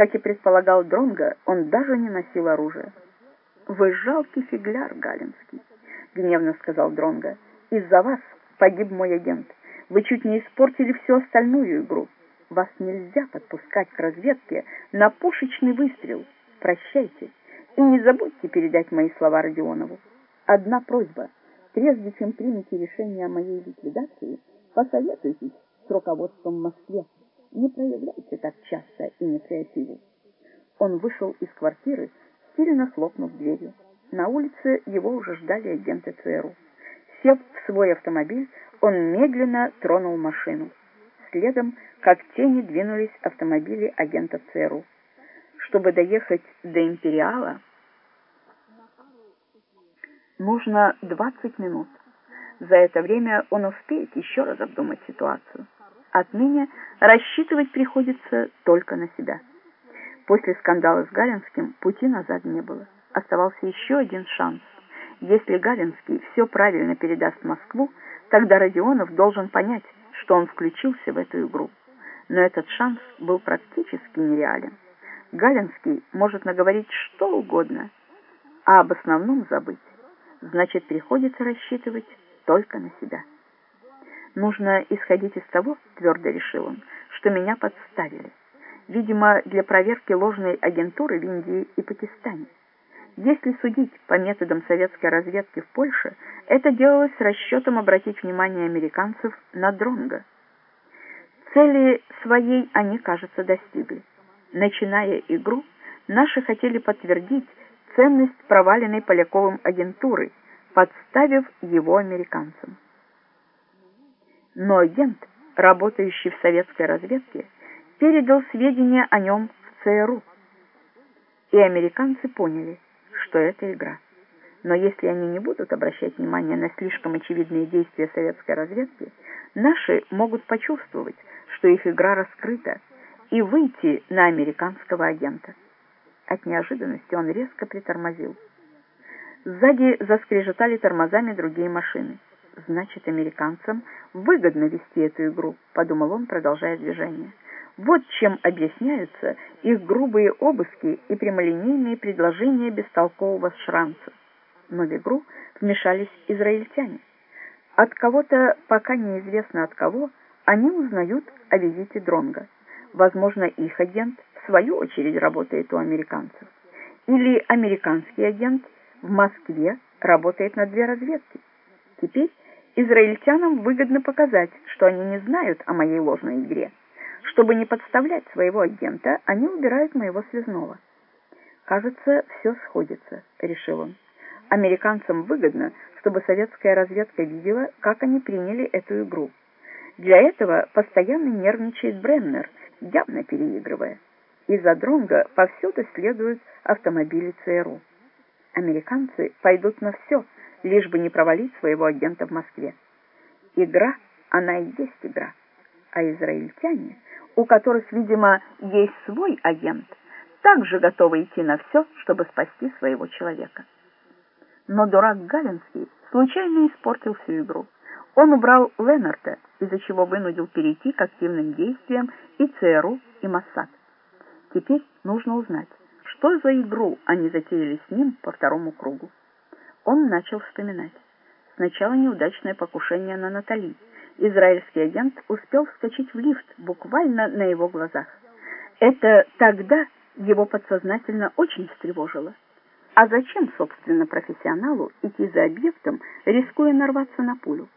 Как и предполагал Дронга, он даже не носил оружие. «Вы жалкий фигляр, Галинский», — гневно сказал Дронга. «Из-за вас погиб мой агент. Вы чуть не испортили всю остальную игру. Вас нельзя подпускать к разведке на пушечный выстрел. Прощайте. И не забудьте передать мои слова Родионову. Одна просьба. Прежде чем примете решение о моей ликвидации, посоветуйтесь с руководством в Москве. Не проявляйте часто инициативу. Он вышел из квартиры, сильно хлопнув дверью. На улице его уже ждали агенты ЦРУ. Сев в свой автомобиль, он медленно тронул машину. Следом, как тени, двинулись автомобили агентов ЦРУ. Чтобы доехать до Империала, нужно 20 минут. За это время он успеет еще раз обдумать ситуацию. Отныне рассчитывать приходится только на себя. После скандала с Галинским пути назад не было. Оставался еще один шанс. Если Галинский все правильно передаст Москву, тогда Родионов должен понять, что он включился в эту игру. Но этот шанс был практически нереален. Галинский может наговорить что угодно, а об основном забыть. Значит, приходится рассчитывать только на себя. Нужно исходить из того, твердо решил он, что меня подставили. Видимо, для проверки ложной агентуры в Индии и Пакистане. Если судить по методам советской разведки в Польше, это делалось с расчетом обратить внимание американцев на Дронга. Цели своей они, кажется, достигли. Начиная игру, наши хотели подтвердить ценность проваленной Поляковым агентуры, подставив его американцам. Но агент, работающий в советской разведке, передал сведения о нем в ЦРУ. И американцы поняли – что это игра. Но если они не будут обращать внимание на слишком очевидные действия советской разведки, наши могут почувствовать, что их игра раскрыта, и выйти на американского агента. От неожиданности он резко притормозил. Сзади заскрежетали тормозами другие машины. «Значит, американцам выгодно вести эту игру», — подумал он, продолжая движение. Вот чем объясняются их грубые обыски и прямолинейные предложения бестолкового шранца. Но в игру вмешались израильтяне. От кого-то, пока неизвестно от кого, они узнают о визите Дронга. Возможно, их агент в свою очередь работает у американцев. Или американский агент в Москве работает на две разведки. Теперь израильтянам выгодно показать, что они не знают о моей ложной игре. Чтобы не подставлять своего агента, они убирают моего связного. «Кажется, все сходится», — решил он. «Американцам выгодно, чтобы советская разведка видела, как они приняли эту игру. Для этого постоянно нервничает Бреннер, явно переигрывая. Из-за Дронга повсюду следуют автомобили ЦРУ. Американцы пойдут на все, лишь бы не провалить своего агента в Москве. Игра, она и есть игра. А израильтяне у которых, видимо, есть свой агент, также готовы идти на все, чтобы спасти своего человека. Но дурак Галинский случайно испортил всю игру. Он убрал Ленарта, из-за чего вынудил перейти к активным действиям и ЦРУ, и Моссад. Теперь нужно узнать, что за игру они затеяли с ним по второму кругу. Он начал вспоминать. Сначала неудачное покушение на Натали, израильский агент успел вскочить в лифт буквально на его глазах. Это тогда его подсознательно очень встревожило. А зачем, собственно, профессионалу идти за объектом, рискуя нарваться на пулю?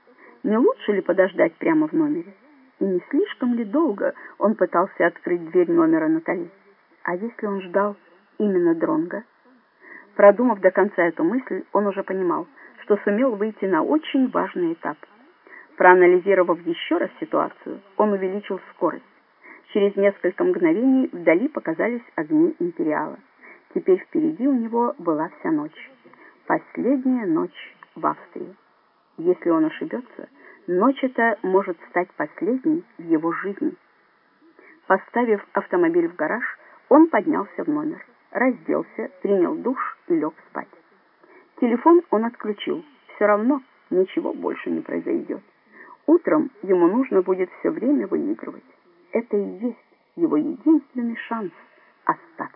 Не лучше ли подождать прямо в номере? И не слишком ли долго он пытался открыть дверь номера Натали? А если он ждал именно Дронга? Продумав до конца эту мысль, он уже понимал, что сумел выйти на очень важный этап – Проанализировав еще раз ситуацию, он увеличил скорость. Через несколько мгновений вдали показались огни Империала. Теперь впереди у него была вся ночь. Последняя ночь в Австрии. Если он ошибется, ночь эта может стать последней в его жизни. Поставив автомобиль в гараж, он поднялся в номер, разделся, принял душ и лег спать. Телефон он отключил. Все равно ничего больше не произойдет. Утром ему нужно будет все время выигрывать. Это и есть его единственный шанс остаться.